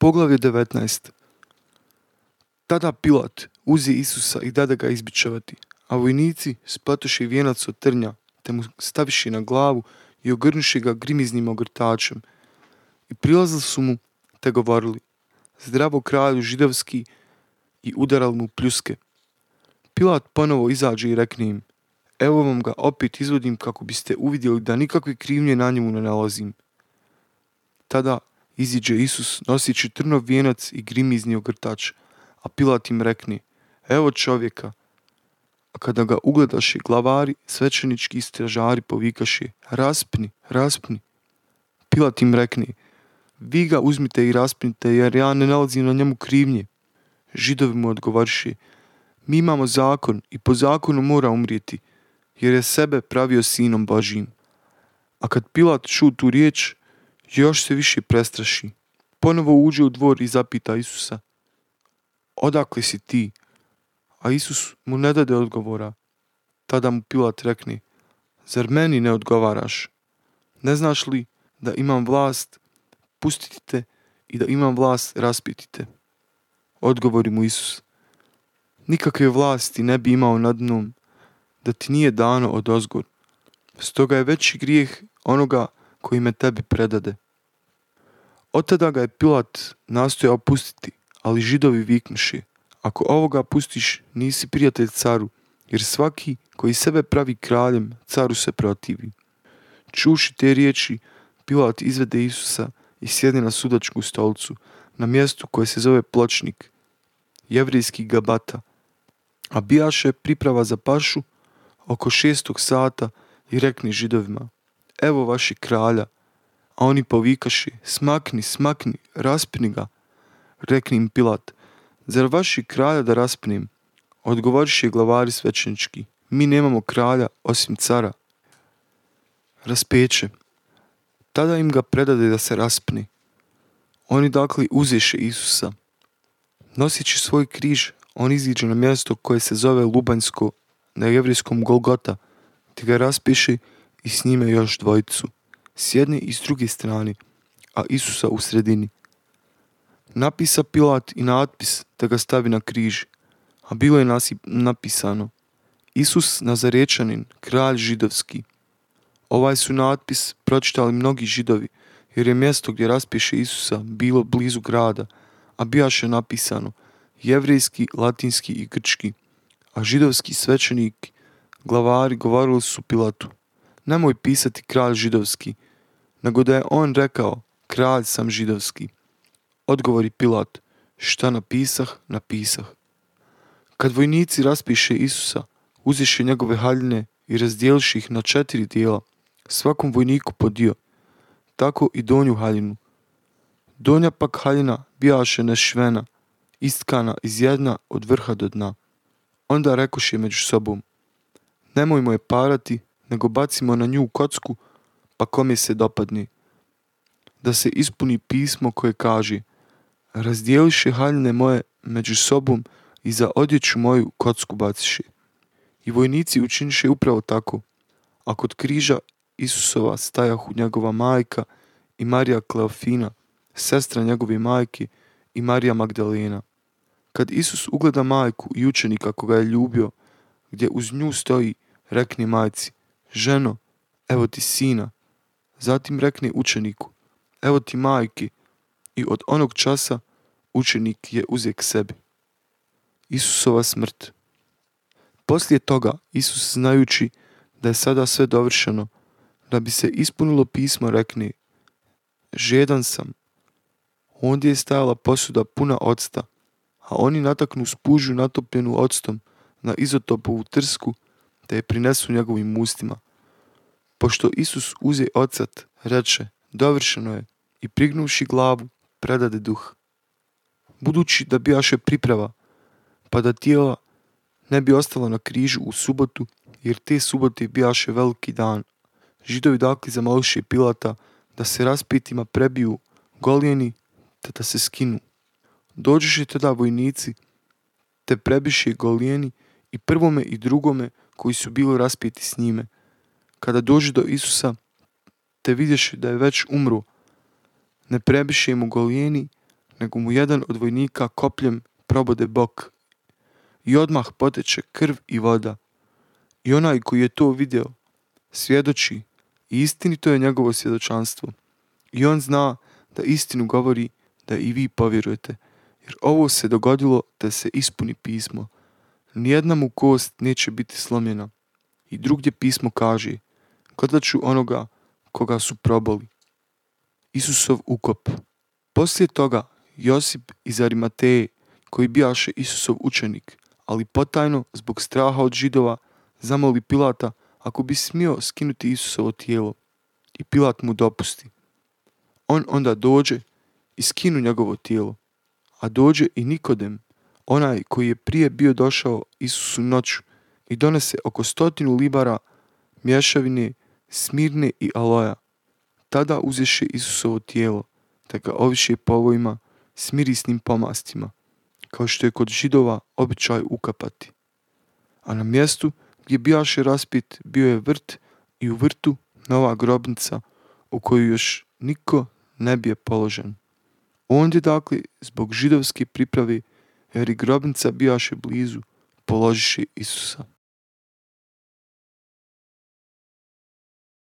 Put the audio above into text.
Poglavlje 19 Tada Pilat uzi Isusa i dade ga izbičevati, a vojnici splatoše vijenac od trnja, te mu staviše na glavu i ogrnuše ga grimiznim ogrtačem. I prilazili su mu, te govorili, zdravo kralju židovski i udarali mu pljuske. Pilat ponovo izađe i rekne im, evo vam ga opet izvodim kako biste uvidjeli da nikakve krivnje na njemu ne nalazim. Tada iziđe Isus nosići trnov vijenac i grimizni ogrtač, a Pilat im rekne, evo čovjeka. A kada ga ugledaše glavari, svećenički stražari povikaše, raspni, raspni. Pilat im rekne, vi ga uzmite i raspnite jer ja ne nalazim na njemu krivnje. Židovi mu odgovoriše, mi imamo zakon i po zakonu mora umrijeti, jer je sebe pravio sinom Božijim. A kad Pilat ču tu riječ, još se više prestraši. Ponovo uđe u dvor i zapita Isusa, odakle si ti? A Isus mu ne dade odgovora. Tada mu Pilat rekne, zar meni ne odgovaraš? Ne znaš li da imam vlast, pustiti te i da imam vlast, raspiti te? Odgovori mu Isus, nikakve vlasti ne bi imao nad mnom, da ti nije dano od ozgor. Stoga je veći grijeh onoga koji me tebi predade. Od tada ga je Pilat nastojao pustiti, ali židovi viknuši, ako ovoga pustiš, nisi prijatelj caru, jer svaki koji sebe pravi kraljem, caru se protivi. Čuši te riječi, Pilat izvede Isusa i sjede na sudačku stolcu, na mjestu koje se zove pločnik, jevrijski gabata, a bijaše priprava za pašu oko šestog sata i rekni židovima, evo vaši kralja, a oni povikaše, smakni, smakni, raspni ga. Rekni im Pilat, zar vaši kralja da raspnim? Odgovoriše glavari svećenički, mi nemamo kralja osim cara. Raspeće. Tada im ga predade da se raspni. Oni dakle uzeše Isusa. Nosići svoj križ, on iziđe na mjesto koje se zove Lubanjsko, na jevrijskom Golgota, te ga raspiše i s njime još dvojicu, s jedne i s druge strane, a Isusa u sredini. Napisa Pilat i natpis da ga stavi na križ, a bilo je nasip, napisano Isus Nazarečanin, kralj židovski. Ovaj su natpis pročitali mnogi židovi, jer je mjesto gdje raspiše Isusa bilo blizu grada, a bijaše napisano jevrijski, latinski i grčki, a židovski svećenik, glavari govorili su Pilatu, nemoj pisati kralj židovski, nego da je on rekao, kralj sam židovski. Odgovori Pilat, šta napisah, napisah. Kad vojnici raspiše Isusa, uziše njegove haljine i razdijeliše ih na četiri dijela, svakom vojniku po dio, tako i donju haljinu. Donja pak haljina bijaše nešvena, istkana iz jedna od vrha do dna. Onda rekoše među sobom, nemojmo je parati, nego bacimo na nju kocku, pa kome se dopadne. Da se ispuni pismo koje kaže, razdijeliše haljine moje među sobom i za odjeću moju kocku baciše. I vojnici učiniše upravo tako, a kod križa Isusova stajahu njegova majka i Marija Kleofina, sestra njegove majke i Marija Magdalena. Kad Isus ugleda majku i učenika koga je ljubio, gdje uz nju stoji, rekni majci, ženo, evo ti sina. Zatim rekni učeniku, evo ti majki. I od onog časa učenik je uzet k sebi. Isusova smrt. Poslije toga Isus znajući da je sada sve dovršeno, da bi se ispunilo pismo rekni, žedan sam. Ondje je stajala posuda puna octa, a oni nataknu spužu natopljenu octom na izotopovu trsku, te je prinesu njegovim ustima. Pošto Isus uze ocat, reče, dovršeno je, i prignuvši glavu, predade duh. Budući da bijaše priprava, pa da tijela ne bi ostala na križu u subotu, jer te subote bijaše veliki dan. Židovi dakle zamoliše Pilata da se raspitima prebiju golijeni, te da se skinu. Dođeše tada vojnici, te prebiše golijeni i prvome i drugome koji su bili raspiti s njime. Kada dođe do Isusa, te vidješe da je već umro, ne prebiše mu golijeni, nego mu jedan od vojnika kopljem probode bok i odmah poteče krv i voda. I onaj koji je to vidio svjedoči i istinito je njegovo svjedočanstvo. I on zna da istinu govori da i vi povjerujete, jer ovo se dogodilo da se ispuni pismo. Nijedna mu kost neće biti slomljena. I drugdje pismo kaže, gledat ću onoga koga su probali. Isusov ukop. Poslije toga Josip iz Arimateje, koji bijaše Isusov učenik, ali potajno zbog straha od židova, zamoli Pilata ako bi smio skinuti Isusovo tijelo. I Pilat mu dopusti. On onda dođe i skinu njegovo tijelo. A dođe i Nikodem, onaj koji je prije bio došao Isusu noću i donese oko stotinu libara mješavine, smirne i aloja. Tada uzješe Isusovo tijelo, te ga oviše povojima s mirisnim pomastima, kao što je kod židova običaj ukapati. A na mjestu gdje bijaše raspit bio je vrt i u vrtu nova grobnica u koju još niko ne bi položen. Ondje dakle, zbog židovske pripravi, jer i grobnica bijaše blizu, položiše Isusa.